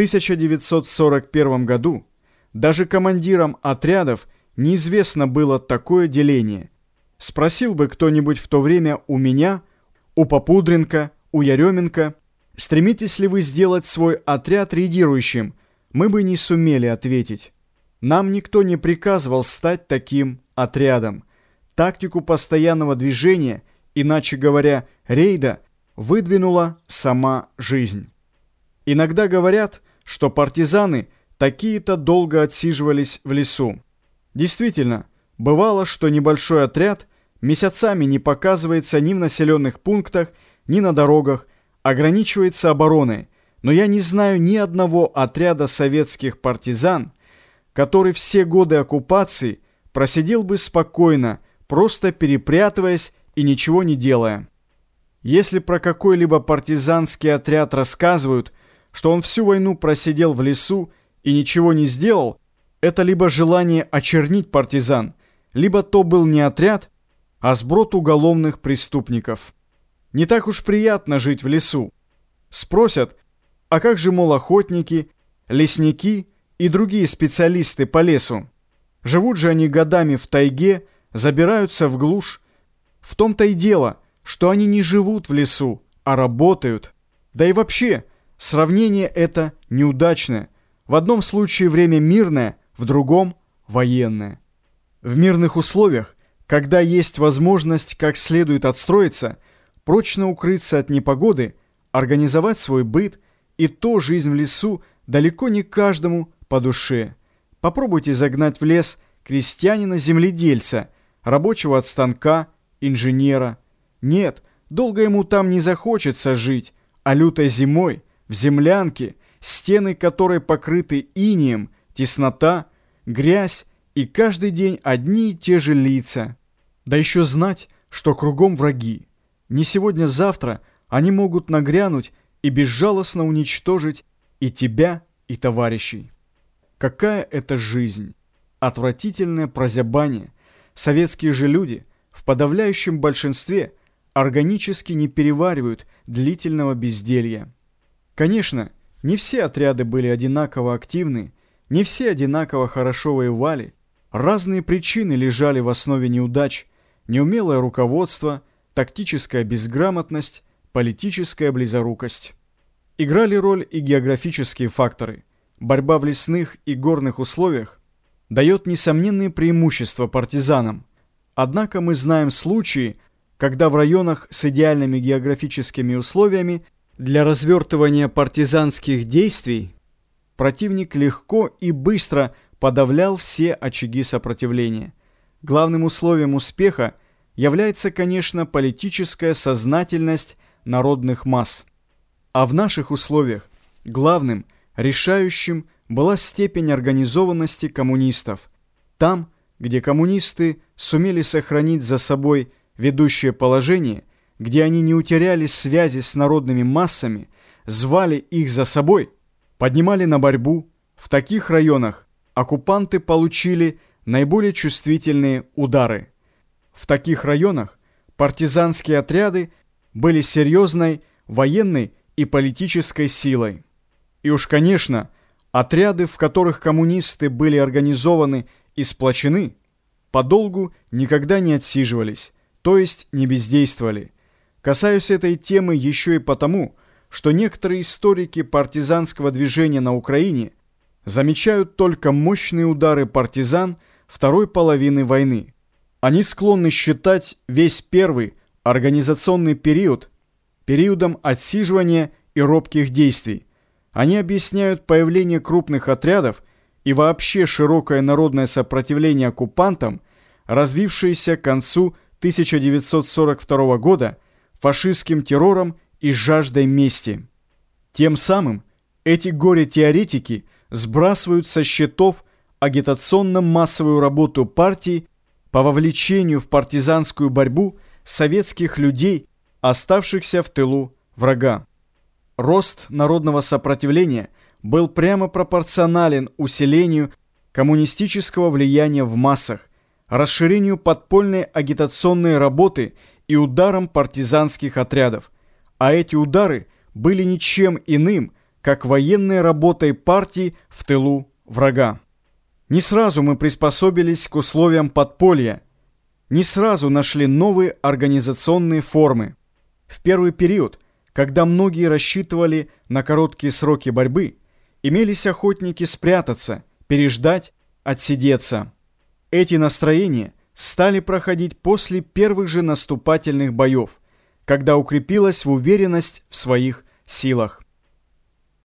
1941 году даже командирам отрядов неизвестно было такое деление. Спросил бы кто-нибудь в то время у меня, у Попудренко, у Яременко, стремитесь ли вы сделать свой отряд рейдирующим, мы бы не сумели ответить. Нам никто не приказывал стать таким отрядом. Тактику постоянного движения, иначе говоря, рейда, выдвинула сама жизнь. Иногда говорят, что партизаны такие-то долго отсиживались в лесу. Действительно, бывало, что небольшой отряд месяцами не показывается ни в населенных пунктах, ни на дорогах, ограничивается обороной, но я не знаю ни одного отряда советских партизан, который все годы оккупации просидел бы спокойно, просто перепрятываясь и ничего не делая. Если про какой-либо партизанский отряд рассказывают, что он всю войну просидел в лесу и ничего не сделал, это либо желание очернить партизан, либо то был не отряд, а сброд уголовных преступников. Не так уж приятно жить в лесу. Спросят, а как же, мол, охотники, лесники и другие специалисты по лесу? Живут же они годами в тайге, забираются в глушь. В том-то и дело, что они не живут в лесу, а работают. Да и вообще, сравнение это неудачное. В одном случае время мирное, в другом – военное. В мирных условиях, когда есть возможность как следует отстроиться, прочно укрыться от непогоды, организовать свой быт, и то жизнь в лесу далеко не каждому по душе. Попробуйте загнать в лес крестьянина-земледельца, рабочего от станка, инженера. Нет, долго ему там не захочется жить, а лютой зимой, в землянке, стены которой покрыты инием, теснота, грязь и каждый день одни и те же лица. Да еще знать, что кругом враги. Не сегодня-завтра они могут нагрянуть и безжалостно уничтожить и тебя, и товарищей. Какая это жизнь! Отвратительное прозябание. Советские же люди в подавляющем большинстве органически не переваривают длительного безделья. Конечно, не все отряды были одинаково активны, не все одинаково хорошо воевали. Разные причины лежали в основе неудач. Неумелое руководство, тактическая безграмотность, политическая близорукость. Играли роль и географические факторы. Борьба в лесных и горных условиях дает несомненные преимущества партизанам. Однако мы знаем случаи, когда в районах с идеальными географическими условиями для развертывания партизанских действий противник легко и быстро подавлял все очаги сопротивления. Главным условием успеха является, конечно, политическая сознательность народных масс. А в наших условиях главным, решающим была степень организованности коммунистов. Там, где коммунисты сумели сохранить за собой ведущее положение, где они не утеряли связи с народными массами, звали их за собой, поднимали на борьбу, в таких районах оккупанты получили наиболее чувствительные удары. В таких районах партизанские отряды были серьезной военной и политической силой. И уж, конечно, отряды, в которых коммунисты были организованы и сплочены, подолгу никогда не отсиживались, то есть не бездействовали. Касаюсь этой темы еще и потому, что некоторые историки партизанского движения на Украине замечают только мощные удары партизан второй половины войны. Они склонны считать весь первый организационный период периодом отсиживания и робких действий. Они объясняют появление крупных отрядов и вообще широкое народное сопротивление оккупантам, развившееся к концу 1942 года фашистским террором и жаждой мести. Тем самым эти горе-теоретики сбрасывают со счетов агитационно-массовую работу партии по вовлечению в партизанскую борьбу советских людей, оставшихся в тылу врага. Рост народного сопротивления был прямо пропорционален усилению коммунистического влияния в массах, расширению подпольной агитационной работы и ударам партизанских отрядов. А эти удары были ничем иным, как военной работой партии в тылу врага. Не сразу мы приспособились к условиям подполья, не сразу нашли новые организационные формы. В первый период, когда многие рассчитывали на короткие сроки борьбы, имелись охотники спрятаться, переждать, отсидеться. Эти настроения стали проходить после первых же наступательных боев, когда укрепилась в уверенность в своих силах.